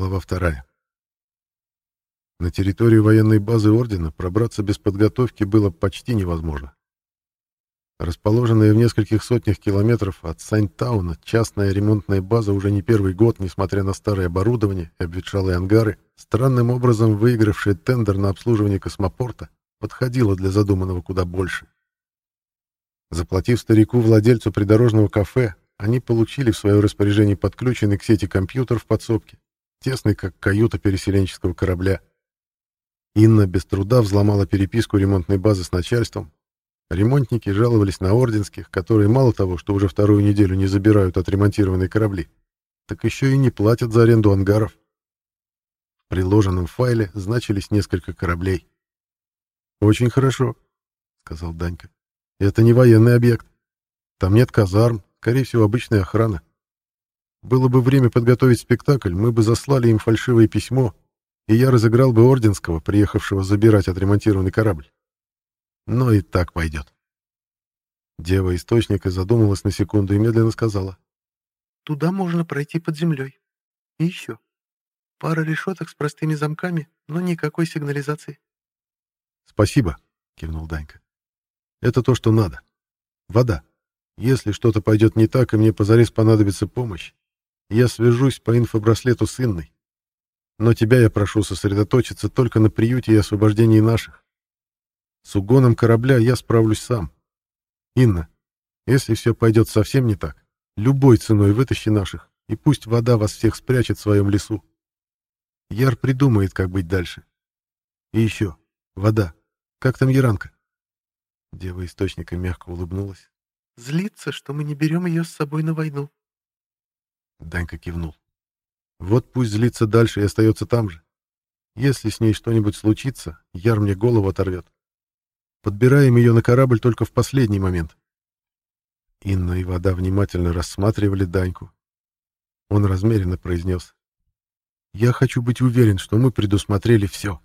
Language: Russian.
Глава вторая. На территорию военной базы Ордена пробраться без подготовки было почти невозможно. Расположенная в нескольких сотнях километров от Сайнтауна, частная ремонтная база уже не первый год, несмотря на старое оборудование и обветшалые ангары, странным образом выигравшая тендер на обслуживание космопорта, подходила для задуманного куда больше. Заплатив старику-владельцу придорожного кафе, они получили в свое распоряжение подключенный к сети компьютер в подсобке, тесный как каюта переселенческого корабля. Инна без труда взломала переписку ремонтной базы с начальством, Ремонтники жаловались на орденских, которые мало того, что уже вторую неделю не забирают отремонтированные корабли, так еще и не платят за аренду ангаров. В приложенном файле значились несколько кораблей. «Очень хорошо», — сказал Данька. «Это не военный объект. Там нет казарм, скорее всего, обычная охрана. Было бы время подготовить спектакль, мы бы заслали им фальшивое письмо, и я разыграл бы Орденского, приехавшего забирать отремонтированный корабль но и так пойдет. Дева Источника задумалась на секунду и медленно сказала. «Туда можно пройти под землей. И еще. Пара решеток с простыми замками, но никакой сигнализации». «Спасибо», — кивнул Данька. «Это то, что надо. Вода. Если что-то пойдет не так, и мне позарез понадобится помощь, я свяжусь по инфобраслету с Инной. Но тебя я прошу сосредоточиться только на приюте и освобождении наших. С угоном корабля я справлюсь сам. Инна, если все пойдет совсем не так, любой ценой вытащи наших, и пусть вода вас всех спрячет в своем лесу. Яр придумает, как быть дальше. И еще, вода. Как там Яранка? Дева Источника мягко улыбнулась. Злится, что мы не берем ее с собой на войну. Данька кивнул. Вот пусть злится дальше и остается там же. Если с ней что-нибудь случится, Яр мне голову оторвет. Подбираем ее на корабль только в последний момент. Инна и вода внимательно рассматривали Даньку. Он размеренно произнес. «Я хочу быть уверен, что мы предусмотрели все».